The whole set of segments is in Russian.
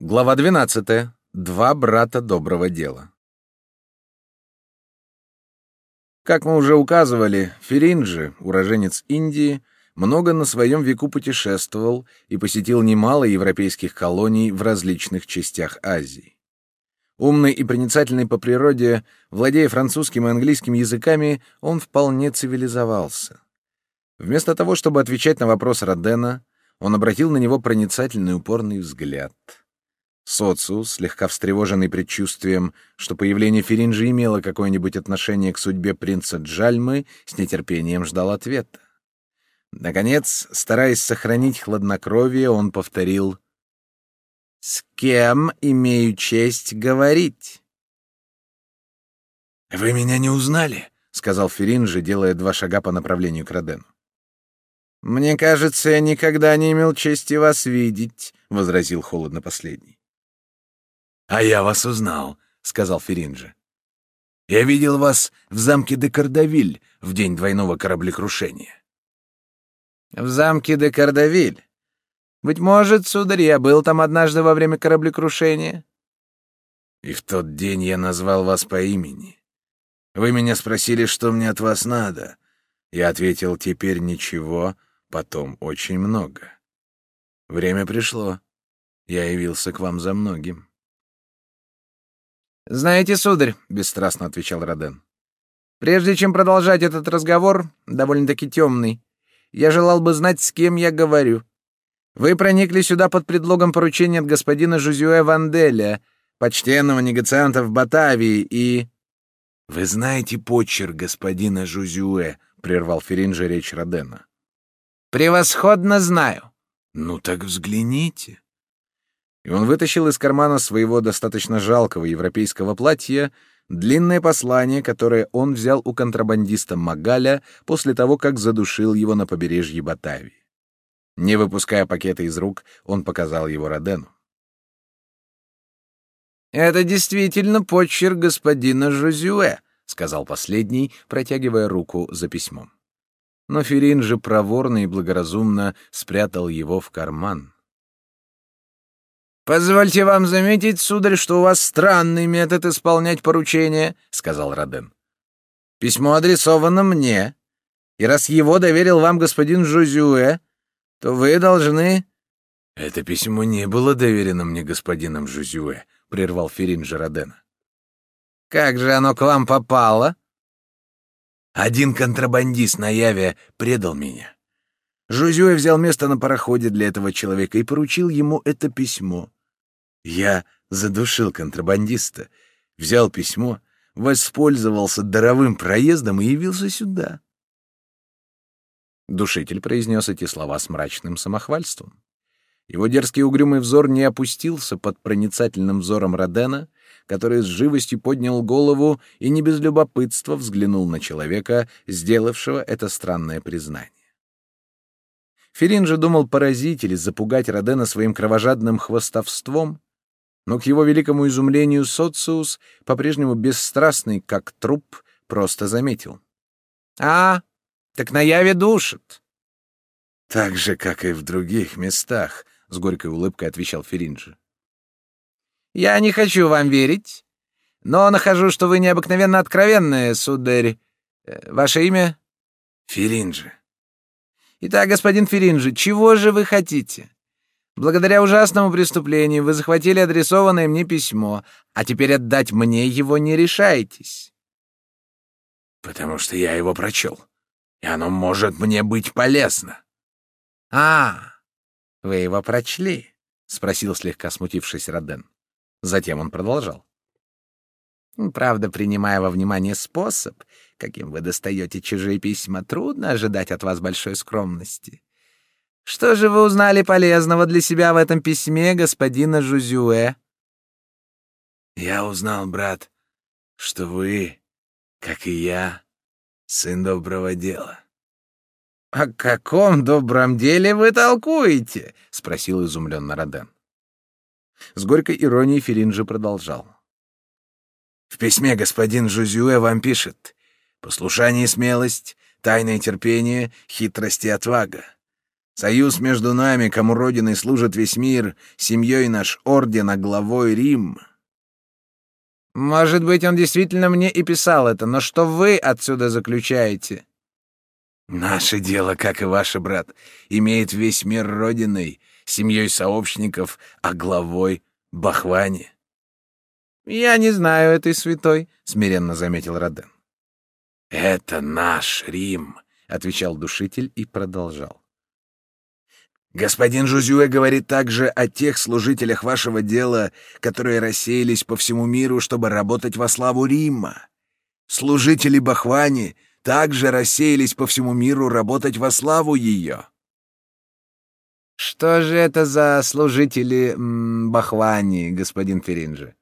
Глава 12. Два брата доброго дела. Как мы уже указывали, Феринджи, уроженец Индии, много на своем веку путешествовал и посетил немало европейских колоний в различных частях Азии. Умный и проницательный по природе, владея французским и английским языками, он вполне цивилизовался. Вместо того, чтобы отвечать на вопрос Родена, он обратил на него проницательный упорный взгляд — Социус, слегка встревоженный предчувствием, что появление Феринжи имело какое-нибудь отношение к судьбе принца Джальмы, с нетерпением ждал ответа. Наконец, стараясь сохранить хладнокровие, он повторил «С кем имею честь говорить?» «Вы меня не узнали?» — сказал Феринжи, делая два шага по направлению к Родену. «Мне кажется, я никогда не имел чести вас видеть», — возразил холодно последний. «А я вас узнал», — сказал Феринджи. «Я видел вас в замке де Кардавиль в день двойного кораблекрушения». «В замке де Кардавиль? Быть может, сударь, я был там однажды во время кораблекрушения?» «И в тот день я назвал вас по имени. Вы меня спросили, что мне от вас надо. Я ответил, теперь ничего, потом очень много. Время пришло. Я явился к вам за многим». «Знаете, сударь», — бесстрастно отвечал Роден, — «прежде чем продолжать этот разговор, довольно-таки темный, я желал бы знать, с кем я говорю. Вы проникли сюда под предлогом поручения от господина Жузюэ Ванделя, почтенного негацианта в Батавии, и...» «Вы знаете почерк господина Жузюэ», — прервал Феринджи речь Родена. «Превосходно знаю». «Ну так взгляните» и он вытащил из кармана своего достаточно жалкого европейского платья длинное послание, которое он взял у контрабандиста Магаля после того, как задушил его на побережье Батавии. Не выпуская пакета из рук, он показал его Родену. «Это действительно почерк господина Жозюэ», — сказал последний, протягивая руку за письмом. Но Ферин же проворно и благоразумно спрятал его в карман. «Позвольте вам заметить, сударь, что у вас странный метод исполнять поручения», — сказал Роден. «Письмо адресовано мне, и раз его доверил вам господин Жузюэ, то вы должны...» «Это письмо не было доверено мне господином Жузюэ», — прервал Ферин Родена. «Как же оно к вам попало?» «Один контрабандист на Яве предал меня». Жузюэ взял место на пароходе для этого человека и поручил ему это письмо. Я задушил контрабандиста, взял письмо, воспользовался даровым проездом и явился сюда. Душитель произнес эти слова с мрачным самохвальством. Его дерзкий угрюмый взор не опустился под проницательным взором Родена, который с живостью поднял голову и не без любопытства взглянул на человека, сделавшего это странное признание. Ферин же думал поразить или запугать Родена своим кровожадным хвостовством, но к его великому изумлению Социус, по-прежнему бесстрастный, как труп, просто заметил. «А, так на яве душит!» «Так же, как и в других местах», — с горькой улыбкой отвечал Феринджи. «Я не хочу вам верить, но нахожу, что вы необыкновенно откровенные, сударь. Э, ваше имя?» «Феринджи». «Итак, господин Феринджи, чего же вы хотите?» Благодаря ужасному преступлению вы захватили адресованное мне письмо, а теперь отдать мне его не решаетесь. Потому что я его прочел, и оно может мне быть полезно. А, вы его прочли? спросил слегка смутившись Роден. Затем он продолжал. Правда, принимая во внимание способ, каким вы достаете чужие письма, трудно ожидать от вас большой скромности. Что же вы узнали полезного для себя в этом письме господина Жузюэ? Я узнал, брат, что вы, как и я, сын доброго дела. О каком добром деле вы толкуете? спросил изумленно Роден. С горькой иронией Феринджи продолжал. В письме господин Жузюэ вам пишет: послушание и смелость, тайное терпение, хитрость и отвага. Союз между нами, кому Родиной служит весь мир, семьей наш орден, а главой Рим. Может быть, он действительно мне и писал это, но что вы отсюда заключаете? Наше дело, как и ваше, брат, имеет весь мир Родиной, семьей сообщников, а главой Бахвани. Я не знаю этой святой, смиренно заметил Роден. Это наш Рим, отвечал душитель и продолжал. Господин Жузюэ говорит также о тех служителях вашего дела, которые рассеялись по всему миру, чтобы работать во славу Рима. Служители Бахвани также рассеялись по всему миру работать во славу ее. Что же это за служители м, Бахвани, господин Феринджи?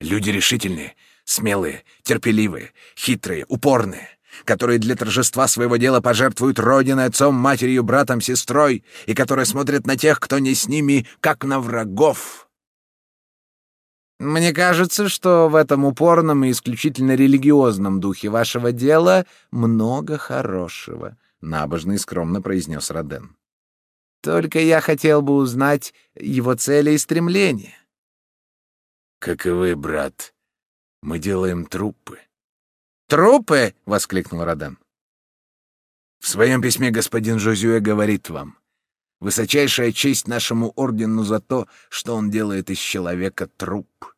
Люди решительные, смелые, терпеливые, хитрые, упорные которые для торжества своего дела пожертвуют родиной, отцом, матерью, братом, сестрой, и которые смотрят на тех, кто не с ними, как на врагов. Мне кажется, что в этом упорном и исключительно религиозном духе вашего дела много хорошего, набожно и скромно произнес Роден. Только я хотел бы узнать его цели и стремления. Как и вы, брат, мы делаем трупы. «Трупы!» — воскликнул Роден. «В своем письме господин Жозюэ говорит вам, высочайшая честь нашему ордену за то, что он делает из человека труп».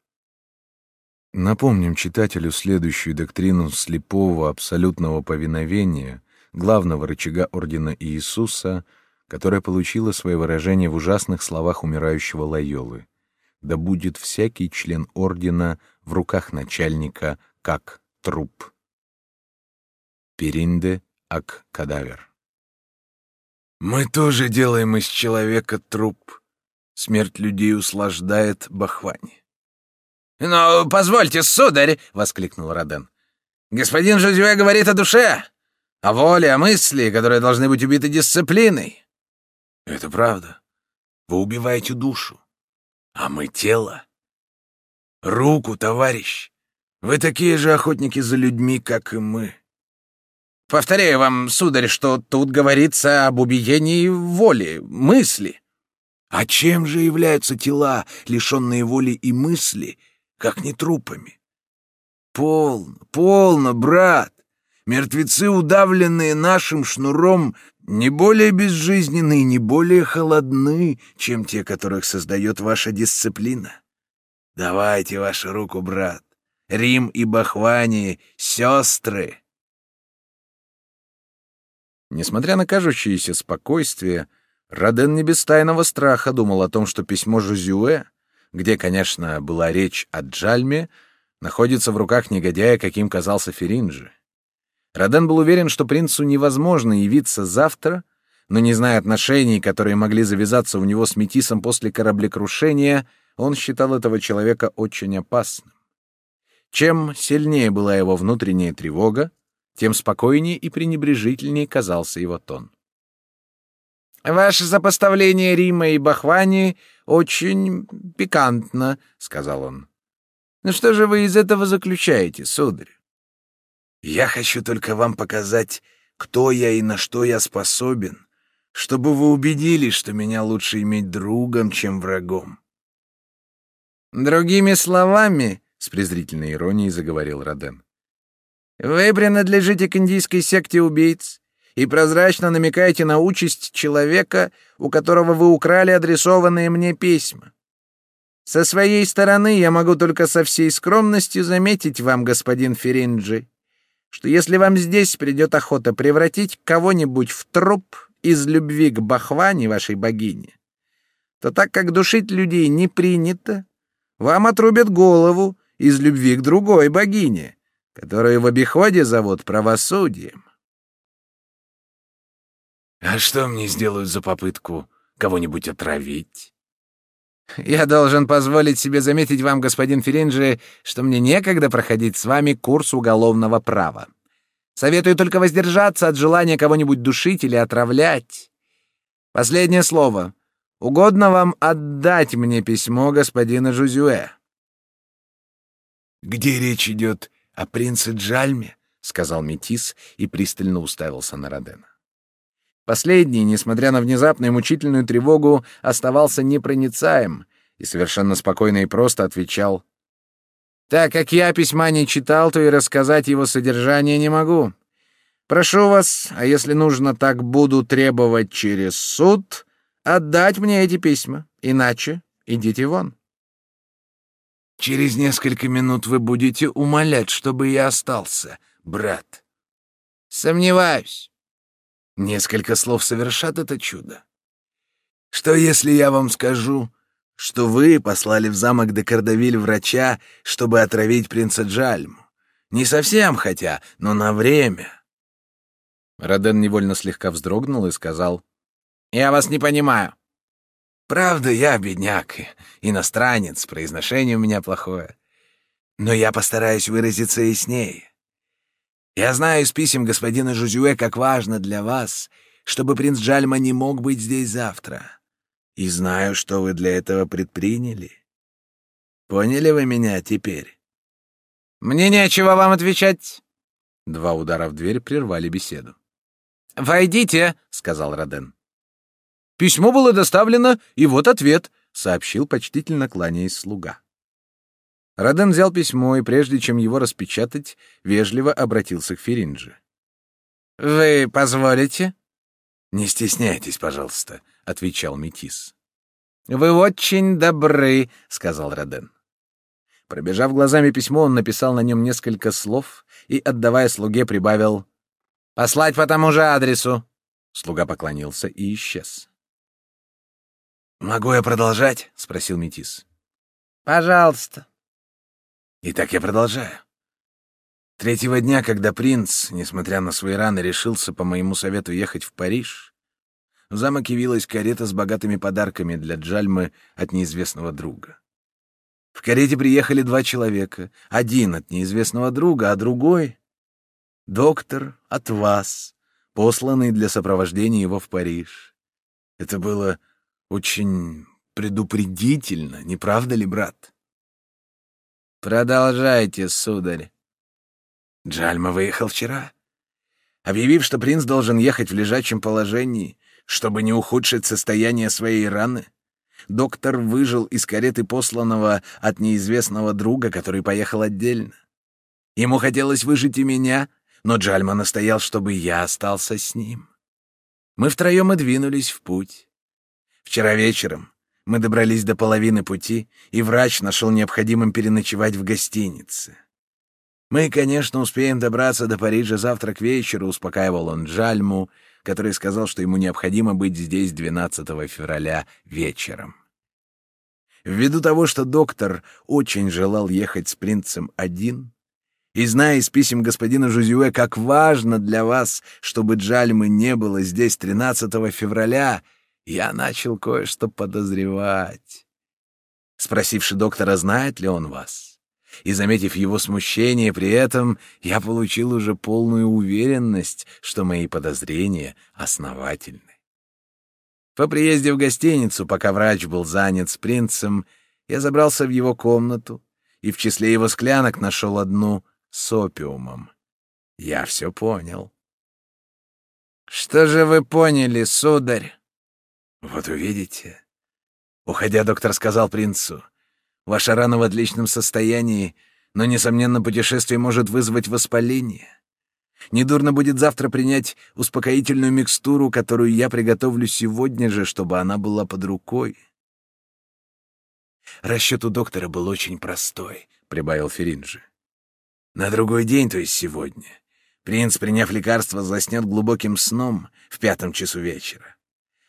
Напомним читателю следующую доктрину слепого абсолютного повиновения, главного рычага ордена Иисуса, которая получила свое выражение в ужасных словах умирающего Лайолы. «Да будет всякий член ордена в руках начальника, как труп». Перинде ак кадавер. Мы тоже делаем из человека труп. Смерть людей услаждает Бахвани. «Но позвольте, сударь!» — воскликнул Роден. «Господин Жозюэ говорит о душе, о воле, о мысли, которые должны быть убиты дисциплиной». «Это правда. Вы убиваете душу, а мы — тело. Руку, товарищ. Вы такие же охотники за людьми, как и мы. Повторяю вам, сударь, что тут говорится об убиении воли, мысли. А чем же являются тела, лишенные воли и мысли, как не трупами? Полно, полно, брат. Мертвецы, удавленные нашим шнуром, не более безжизненны не более холодны, чем те, которых создает ваша дисциплина. Давайте вашу руку, брат. Рим и Бахвани — сестры. Несмотря на кажущееся спокойствие, Роден не без тайного страха думал о том, что письмо Жозюэ, где, конечно, была речь о Джальме, находится в руках негодяя, каким казался Феринджи. Роден был уверен, что принцу невозможно явиться завтра, но, не зная отношений, которые могли завязаться у него с Метисом после кораблекрушения, он считал этого человека очень опасным. Чем сильнее была его внутренняя тревога, тем спокойнее и пренебрежительнее казался его тон. «Ваше сопоставление Рима и Бахвани очень пикантно», — сказал он. «Ну что же вы из этого заключаете, сударь?» «Я хочу только вам показать, кто я и на что я способен, чтобы вы убедились, что меня лучше иметь другом, чем врагом». «Другими словами», — с презрительной иронией заговорил Роден, вы принадлежите к индийской секте убийц и прозрачно намекаете на участь человека, у которого вы украли адресованные мне письма. Со своей стороны я могу только со всей скромностью заметить вам, господин Феринджи, что если вам здесь придет охота превратить кого-нибудь в труп из любви к Бахване, вашей богине, то так как душить людей не принято, вам отрубят голову из любви к другой богине, которую в обиходе зовут правосудием. А что мне сделают за попытку кого-нибудь отравить? Я должен позволить себе заметить вам, господин Феринджи, что мне некогда проходить с вами курс уголовного права. Советую только воздержаться от желания кого-нибудь душить или отравлять. Последнее слово. Угодно вам отдать мне письмо господина Жузюэ. Где речь идет «О принце Джальме?» — сказал Метис и пристально уставился на Родена. Последний, несмотря на внезапную мучительную тревогу, оставался непроницаем и совершенно спокойно и просто отвечал. «Так как я письма не читал, то и рассказать его содержание не могу. Прошу вас, а если нужно, так буду требовать через суд, отдать мне эти письма, иначе идите вон». «Через несколько минут вы будете умолять, чтобы я остался, брат». «Сомневаюсь». Несколько слов совершат это чудо. Что, если я вам скажу, что вы послали в замок де Кардавиль врача, чтобы отравить принца Джальму? Не совсем хотя, но на время. Роден невольно слегка вздрогнул и сказал, «Я вас не понимаю». «Правда, я бедняк, иностранец, произношение у меня плохое. Но я постараюсь выразиться яснее. Я знаю из писем господина Жузюэ, как важно для вас, чтобы принц Джальма не мог быть здесь завтра. И знаю, что вы для этого предприняли. Поняли вы меня теперь? Мне нечего вам отвечать. Два удара в дверь прервали беседу. «Войдите», — сказал Роден. «Письмо было доставлено, и вот ответ», — сообщил почтительно кланяясь слуга. Роден взял письмо и, прежде чем его распечатать, вежливо обратился к Феринджи. «Вы позволите?» «Не стесняйтесь, пожалуйста», — отвечал Метис. «Вы очень добры», — сказал Роден. Пробежав глазами письмо, он написал на нем несколько слов и, отдавая слуге, прибавил «Послать по тому же адресу». Слуга поклонился и исчез. «Могу я продолжать?» — спросил Метис. «Пожалуйста». Итак, я продолжаю. Третьего дня, когда принц, несмотря на свои раны, решился по моему совету ехать в Париж, в замок явилась карета с богатыми подарками для Джальмы от неизвестного друга. В карете приехали два человека. Один от неизвестного друга, а другой — доктор от вас, посланный для сопровождения его в Париж. Это было очень предупредительно, не правда ли, брат? Продолжайте, сударь. Джальма выехал вчера, объявив, что принц должен ехать в лежачем положении, чтобы не ухудшить состояние своей раны. Доктор выжил из кареты посланного от неизвестного друга, который поехал отдельно. Ему хотелось выжить и меня, но Джальма настоял, чтобы я остался с ним. Мы втроем и двинулись в путь. Вчера вечером мы добрались до половины пути, и врач нашел необходимым переночевать в гостинице. Мы, конечно, успеем добраться до Парижа завтра к вечеру, успокаивал он Джальму, который сказал, что ему необходимо быть здесь 12 февраля вечером. Ввиду того, что доктор очень желал ехать с принцем один, и зная из писем господина Жузюэ, как важно для вас, чтобы Джальмы не было здесь 13 февраля, я начал кое-что подозревать. Спросивши доктора, знает ли он вас, и заметив его смущение при этом, я получил уже полную уверенность, что мои подозрения основательны. По приезде в гостиницу, пока врач был занят с принцем, я забрался в его комнату и в числе его склянок нашел одну с опиумом. Я все понял. «Что же вы поняли, сударь?» «Вот увидите». Уходя, доктор сказал принцу, «Ваша рана в отличном состоянии, но, несомненно, путешествие может вызвать воспаление. Недурно будет завтра принять успокоительную микстуру, которую я приготовлю сегодня же, чтобы она была под рукой». Расчет у доктора был очень простой, — прибавил Феринджи. На другой день, то есть сегодня, принц, приняв лекарство, заснет глубоким сном в пятом часу вечера.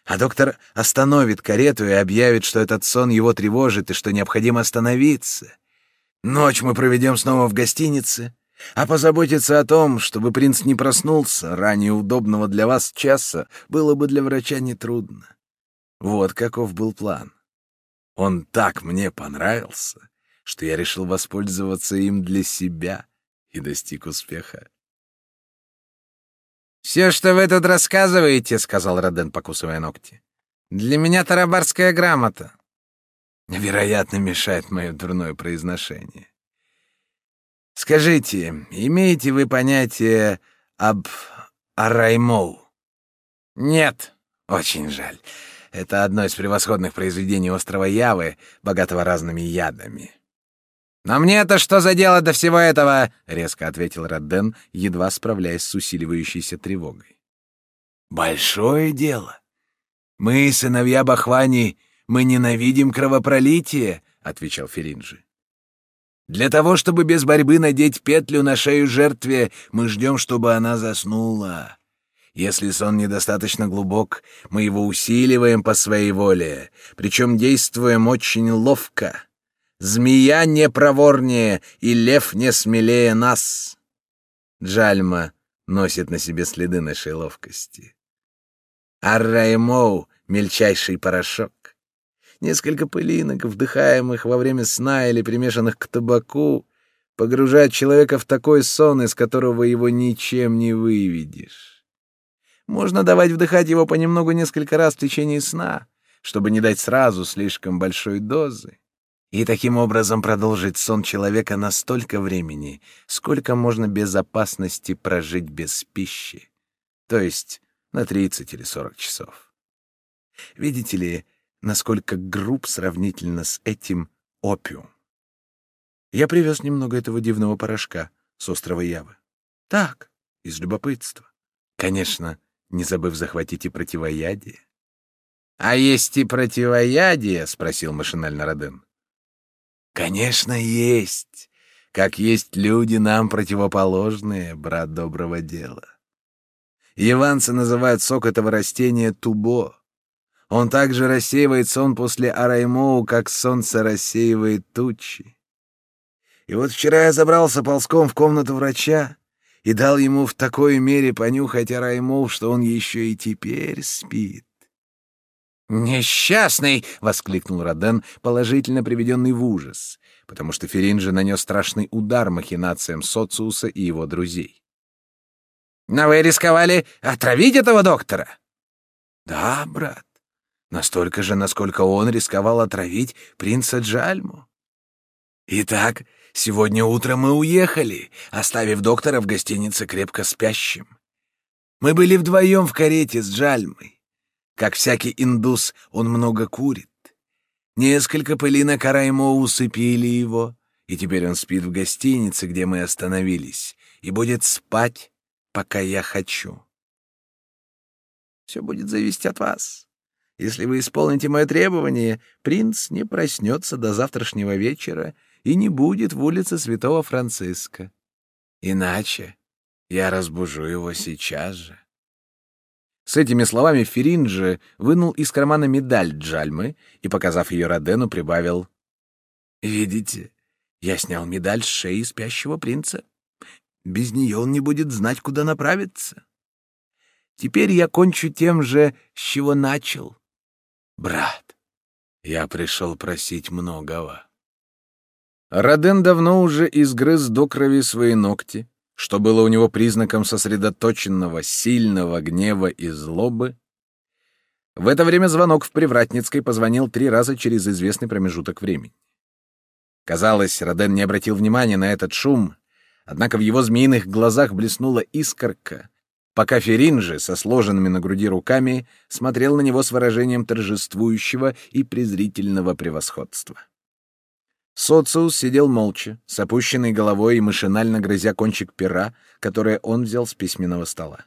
А доктор остановит карету и объявит, что этот сон его тревожит и что необходимо остановиться. Ночь мы проведем снова в гостинице, а позаботиться о том, чтобы принц не проснулся ранее удобного для вас часа, было бы для врача нетрудно. Вот каков был план. Он так мне понравился, что я решил воспользоваться им для себя и достиг успеха. «Все, что вы тут рассказываете, — сказал Роден, покусывая ногти, — для меня тарабарская грамота». Вероятно, мешает мое дурное произношение. Скажите, имеете вы понятие об Араймоу? Нет, очень жаль. Это одно из превосходных произведений острова Явы, богатого разными ядами. «Но мне-то что за дело до всего этого?» — резко ответил Родден, едва справляясь с усиливающейся тревогой. «Большое дело. Мы, сыновья Бахвани, мы ненавидим кровопролитие», — отвечал Феринджи. «Для того, чтобы без борьбы надеть петлю на шею жертве, мы ждем, чтобы она заснула. Если сон недостаточно глубок, мы его усиливаем по своей воле, причем действуем очень ловко». Змея не проворнее, и лев не смелее нас. Джальма носит на себе следы нашей ловкости. Арраймоу — мельчайший порошок. Несколько пылинок, вдыхаемых во время сна или примешанных к табаку, погружают человека в такой сон, из которого его ничем не выведешь. Можно давать вдыхать его понемногу несколько раз в течение сна, чтобы не дать сразу слишком большой дозы и таким образом продолжить сон человека на столько времени, сколько можно без опасности прожить без пищи, то есть на 30 или 40 часов. Видите ли, насколько груб сравнительно с этим опиум? Я привез немного этого дивного порошка с острова Явы. Так, из любопытства. Конечно, не забыв захватить и противоядие. — А есть и противоядие? — спросил машинально Роден. Конечно, есть. Как есть люди нам противоположные, брат доброго дела. Яванцы называют сок этого растения тубо. Он также рассеивает сон после араймоу, как солнце рассеивает тучи. И вот вчера я забрался ползком в комнату врача и дал ему в такой мере понюхать араймоу, что он еще и теперь спит. «Несчастный!» — воскликнул Роден, положительно приведенный в ужас, потому что Феринджи нанес страшный удар махинациям Социуса и его друзей. «Но вы рисковали отравить этого доктора?» «Да, брат, настолько же, насколько он рисковал отравить принца Джальму. Итак, сегодня утром мы уехали, оставив доктора в гостинице крепко спящим. Мы были вдвоем в карете с Джальмой. Как всякий индус, он много курит. Несколько пылинок Араймо усыпили его, и теперь он спит в гостинице, где мы остановились, и будет спать, пока я хочу. Все будет зависеть от вас. Если вы исполните мое требование, принц не проснется до завтрашнего вечера и не будет в улице Святого Франциска. Иначе я разбужу его сейчас же. С этими словами Феринджи вынул из кармана медаль Джальмы и, показав ее Родену, прибавил «Видите, я снял медаль с шеи спящего принца. Без нее он не будет знать, куда направиться. Теперь я кончу тем же, с чего начал. Брат, я пришел просить многого». Роден давно уже изгрыз до крови свои ногти, что было у него признаком сосредоточенного, сильного гнева и злобы. В это время звонок в Привратницкой позвонил три раза через известный промежуток времени. Казалось, Роден не обратил внимания на этот шум, однако в его змеиных глазах блеснула искорка, пока Ферин же со сложенными на груди руками смотрел на него с выражением торжествующего и презрительного превосходства. Социус сидел молча, с опущенной головой и машинально грызя кончик пера, которое он взял с письменного стола.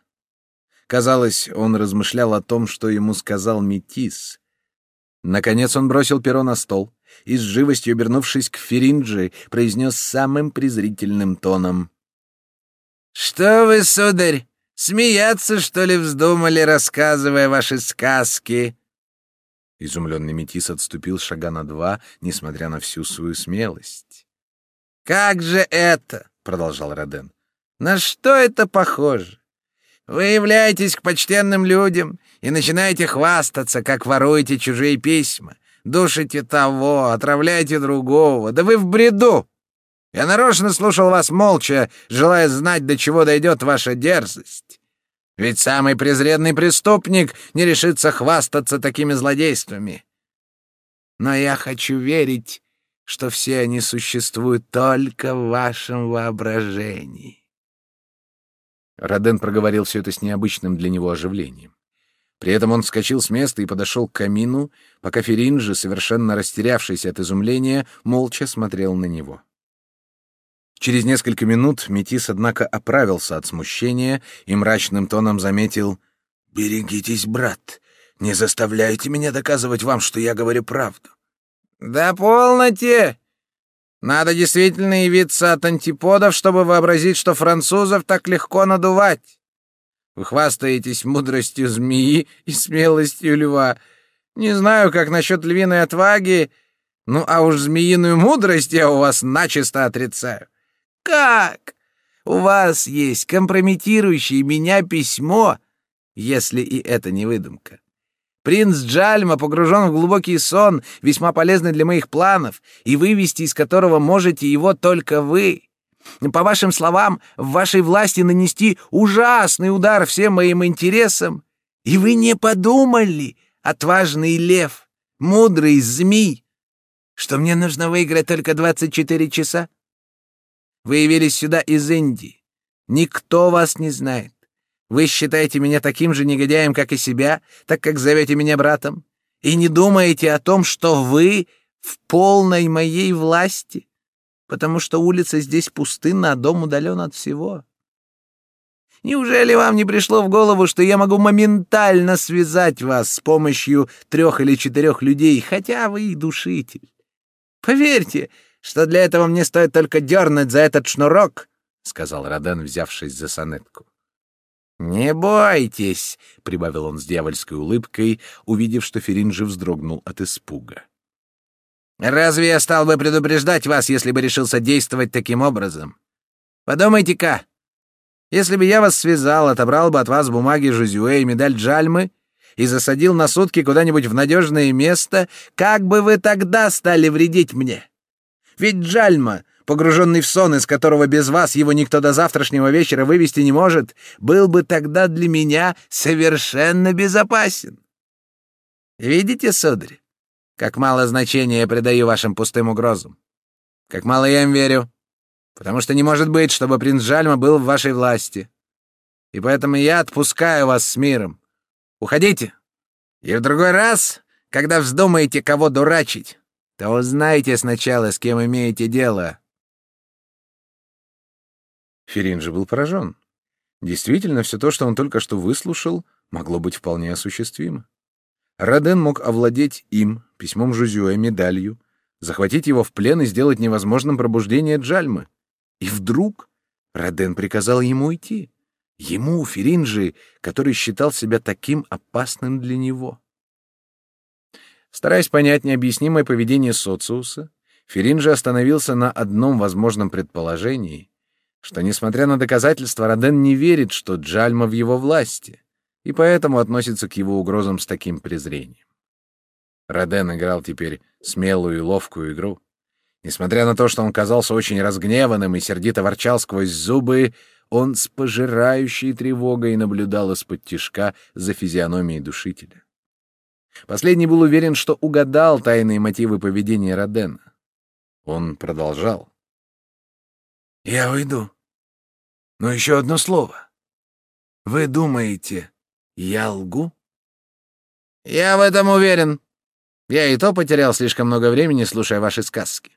Казалось, он размышлял о том, что ему сказал Метис. Наконец он бросил перо на стол и, с живостью обернувшись к Феринджи, произнес самым презрительным тоном. «Что вы, сударь, смеяться, что ли, вздумали, рассказывая ваши сказки?» Изумленный метис отступил шага на два, несмотря на всю свою смелость. «Как же это?» — продолжал Роден. «На что это похоже? Вы являетесь к почтенным людям и начинаете хвастаться, как воруете чужие письма, душите того, отравляете другого. Да вы в бреду! Я нарочно слушал вас молча, желая знать, до чего дойдет ваша дерзость. Ведь самый презренный преступник не решится хвастаться такими злодействами. Но я хочу верить, что все они существуют только в вашем воображении. Роден проговорил все это с необычным для него оживлением. При этом он вскочил с места и подошел к камину, пока Феринджи, совершенно растерявшийся от изумления, молча смотрел на него. Через несколько минут Метис, однако, оправился от смущения и мрачным тоном заметил «Берегитесь, брат, не заставляйте меня доказывать вам, что я говорю правду». «Да полноте! Надо действительно явиться от антиподов, чтобы вообразить, что французов так легко надувать. Вы хвастаетесь мудростью змеи и смелостью льва. Не знаю, как насчет львиной отваги, ну а уж змеиную мудрость я у вас начисто отрицаю. Как? У вас есть компрометирующее меня письмо, если и это не выдумка. Принц Джальма погружен в глубокий сон, весьма полезный для моих планов, и вывести из которого можете его только вы. По вашим словам, в вашей власти нанести ужасный удар всем моим интересам, и вы не подумали, отважный лев, мудрый змей, что мне нужно выиграть только 24 часа? Вы явились сюда из Индии. Никто вас не знает. Вы считаете меня таким же негодяем, как и себя, так как зовете меня братом, и не думаете о том, что вы в полной моей власти потому что улица здесь пустынна, а дом удален от всего. Неужели вам не пришло в голову, что я могу моментально связать вас с помощью трех или четырех людей, хотя вы и душитель? Поверьте, что для этого мне стоит только дернуть за этот шнурок, — сказал Роден, взявшись за сонетку. «Не бойтесь», — прибавил он с дьявольской улыбкой, увидев, что Феринджи вздрогнул от испуга. Разве я стал бы предупреждать вас, если бы решился действовать таким образом? Подумайте-ка. Если бы я вас связал, отобрал бы от вас бумаги Жузюэ и медаль Джальмы и засадил на сутки куда-нибудь в надежное место, как бы вы тогда стали вредить мне? Ведь Джальма, погруженный в сон, из которого без вас его никто до завтрашнего вечера вывести не может, был бы тогда для меня совершенно безопасен. Видите, сударь? Как мало значения я придаю вашим пустым угрозам. Как мало я им верю. Потому что не может быть, чтобы принц Жальма был в вашей власти. И поэтому я отпускаю вас с миром. Уходите. И в другой раз, когда вздумаете кого дурачить, то узнайте сначала, с кем имеете дело. Ферин же был поражен. Действительно, все то, что он только что выслушал, могло быть вполне осуществимо. Роден мог овладеть им, письмом Жузюэ, медалью, захватить его в плен и сделать невозможным пробуждение Джальмы. И вдруг Роден приказал ему уйти. Ему, Феринджи, который считал себя таким опасным для него. Стараясь понять необъяснимое поведение Социуса, Феринджи остановился на одном возможном предположении, что, несмотря на доказательства, Роден не верит, что Джальма в его власти и поэтому относится к его угрозам с таким презрением. Роден играл теперь смелую и ловкую игру. Несмотря на то, что он казался очень разгневанным и сердито ворчал сквозь зубы, он с пожирающей тревогой наблюдал из-под тишка за физиономией душителя. Последний был уверен, что угадал тайные мотивы поведения Родена. Он продолжал. «Я уйду. Но еще одно слово. Вы думаете, я лгу? Я в этом уверен. Я и то потерял слишком много времени, слушая ваши сказки.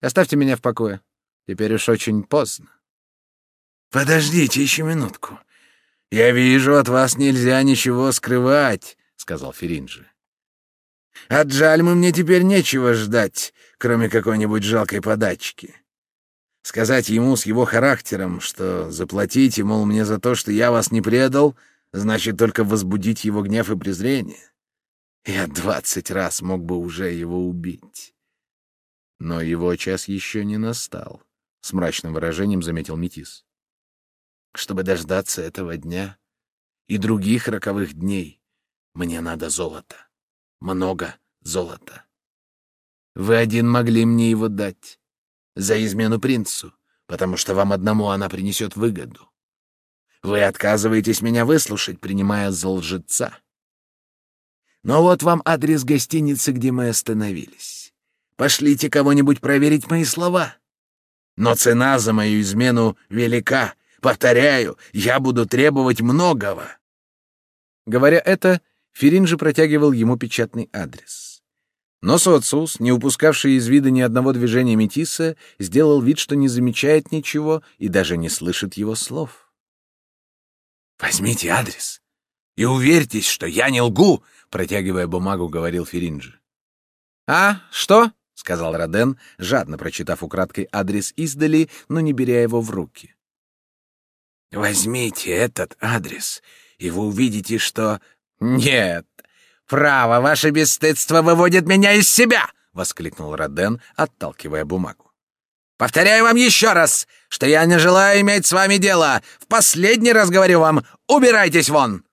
Оставьте меня в покое. Теперь уж очень поздно. Подождите еще минутку. Я вижу, от вас нельзя ничего скрывать, сказал Феринджи. От Джальмы мне теперь нечего ждать, кроме какой-нибудь жалкой подачки. Сказать ему с его характером, что заплатите, мол, мне за то, что я вас не предал — значит только возбудить его гнев и презрение. Я двадцать раз мог бы уже его убить. Но его час еще не настал, — с мрачным выражением заметил Метис. Чтобы дождаться этого дня и других роковых дней, мне надо золото. Много золота. Вы один могли мне его дать. За измену принцу, потому что вам одному она принесет выгоду. Вы отказываетесь меня выслушать, принимая за лжеца. Но вот вам адрес гостиницы, где мы остановились. Пошлите кого-нибудь проверить мои слова. Но цена за мою измену велика. Повторяю, я буду требовать многого. Говоря это, Ферин же протягивал ему печатный адрес. Но Социус, не упускавший из вида ни одного движения Метиса, сделал вид, что не замечает ничего и даже не слышит его слов. «Возьмите адрес и уверьтесь, что я не лгу», — протягивая бумагу, говорил Феринджи. «А, что?» — сказал Роден, жадно прочитав украдкой адрес издали, но не беря его в руки. «Возьмите этот адрес, и вы увидите, что...» «Нет, право, ваше бесстыдство выводит меня из себя!» — воскликнул Роден, отталкивая бумагу. «Повторяю вам еще раз, что я не желаю иметь с вами дело. В последний раз говорю вам, убирайтесь вон!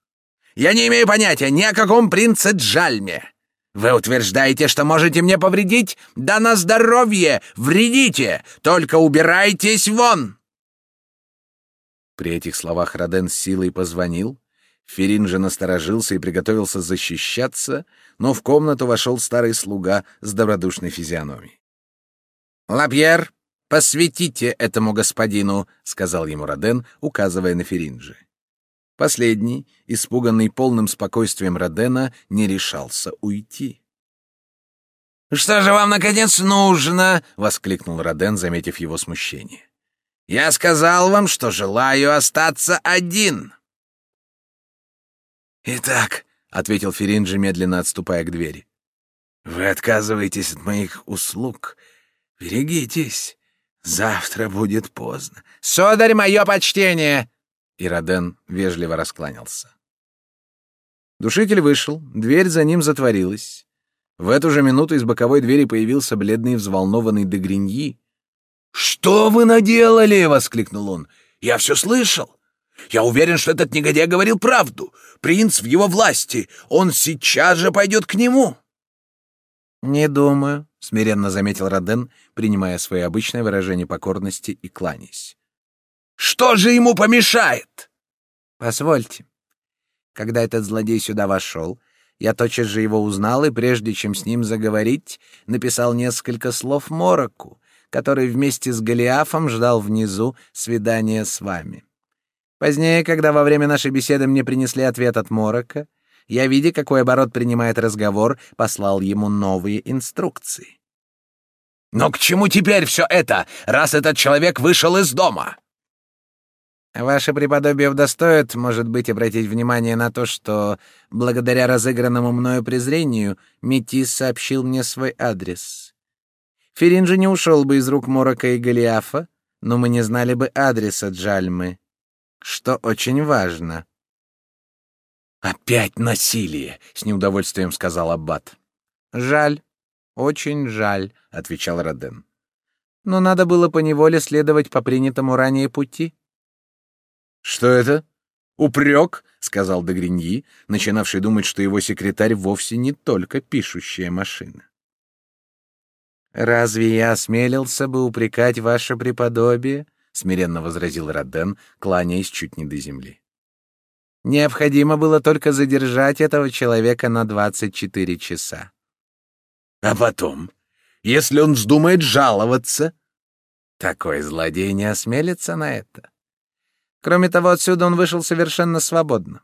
Я не имею понятия ни о каком принце Джальме. Вы утверждаете, что можете мне повредить? Да на здоровье! Вредите! Только убирайтесь вон!» При этих словах Роден с силой позвонил. Ферин же насторожился и приготовился защищаться, но в комнату вошел старый слуга с добродушной физиономией. «Лапьер, посветите этому господину», — сказал ему Роден, указывая на Феринджи. Последний, испуганный полным спокойствием Родена, не решался уйти. «Что же вам, наконец, нужно?» — воскликнул Роден, заметив его смущение. «Я сказал вам, что желаю остаться один». «Итак», — ответил Феринджи, медленно отступая к двери, — «вы отказываетесь от моих услуг. Берегитесь, завтра будет поздно». «Сударь, мое почтение!» И Роден вежливо раскланялся. Душитель вышел, дверь за ним затворилась. В эту же минуту из боковой двери появился бледный взволнованный Дегриньи. «Что вы наделали?» — воскликнул он. «Я все слышал. Я уверен, что этот негодяй говорил правду. Принц в его власти. Он сейчас же пойдет к нему». «Не думаю», — смиренно заметил Роден, принимая свое обычное выражение покорности и кланяясь. Что же ему помешает? Позвольте. Когда этот злодей сюда вошел, я тотчас же его узнал и, прежде чем с ним заговорить, написал несколько слов Мороку, который вместе с Голиафом ждал внизу свидания с вами. Позднее, когда во время нашей беседы мне принесли ответ от Морока, я, видя, какой оборот принимает разговор, послал ему новые инструкции. «Но к чему теперь все это, раз этот человек вышел из дома?» Ваше преподобие удостоит, может быть, обратить внимание на то, что, благодаря разыгранному мною презрению, Метис сообщил мне свой адрес. Ферин же не ушел бы из рук Морока и Голиафа, но мы не знали бы адреса Джальмы, что очень важно. «Опять насилие!» — с неудовольствием сказал Аббат. «Жаль, очень жаль», — отвечал Роден. «Но надо было поневоле следовать по принятому ранее пути». «Что это? Упрек?» — сказал Дегриньи, начинавший думать, что его секретарь вовсе не только пишущая машина. «Разве я осмелился бы упрекать ваше преподобие?» — смиренно возразил Роден, кланяясь чуть не до земли. «Необходимо было только задержать этого человека на двадцать четыре часа». «А потом, если он вздумает жаловаться...» «Такой злодей не осмелится на это. Кроме того, отсюда он вышел совершенно свободно.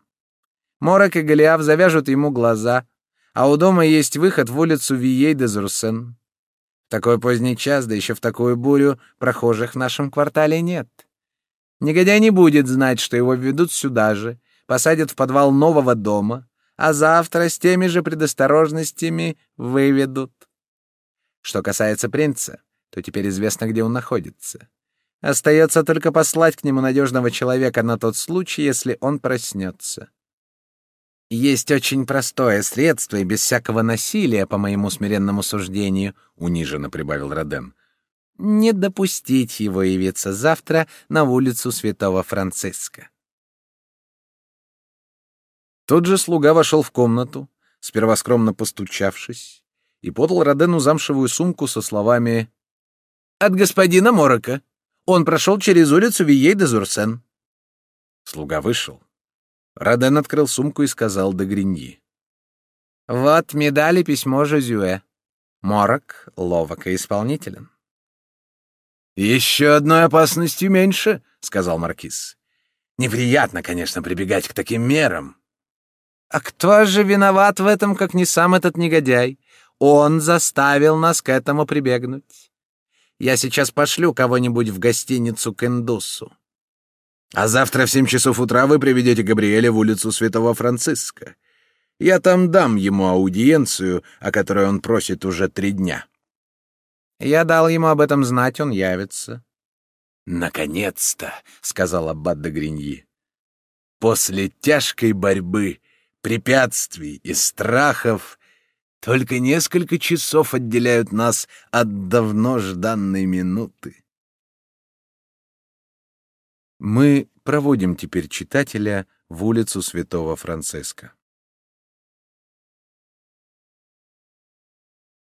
Морок и Голиаф завяжут ему глаза, а у дома есть выход в улицу Вией-де-Зурсен. В такой поздний час, да еще в такую бурю, прохожих в нашем квартале нет. Негодяй не будет знать, что его ведут сюда же, посадят в подвал нового дома, а завтра с теми же предосторожностями выведут. Что касается принца, то теперь известно, где он находится. Остается только послать к нему надежного человека на тот случай, если он проснется. Есть очень простое средство и без всякого насилия, по моему смиренному суждению, униженно прибавил Роден. Не допустить его явиться завтра на улицу Святого Франциска. Тот же слуга вошел в комнату, сперва скромно постучавшись, и подал Родену замшевую сумку со словами «От господина Морока». Он прошел через улицу Вией де Зурсен. Слуга вышел. Роден открыл сумку и сказал де Гриньи. «Вот медаль и письмо Жозюэ. Морок ловок и исполнителен». «Еще одной опасностью меньше», — сказал Маркиз. «Неприятно, конечно, прибегать к таким мерам». А кто же виноват в этом, как не сам этот негодяй? Он заставил нас к этому прибегнуть. Я сейчас пошлю кого-нибудь в гостиницу к Индусу. А завтра в семь часов утра вы приведете Габриэля в улицу Святого Франциска. Я там дам ему аудиенцию, о которой он просит уже три дня. Я дал ему об этом знать, он явится. «Наконец-то!» — сказал Аббат де Гриньи. «После тяжкой борьбы, препятствий и страхов только несколько часов отделяют нас от давно жданной минуты». Мы проводим теперь читателя в улицу Святого Франциска.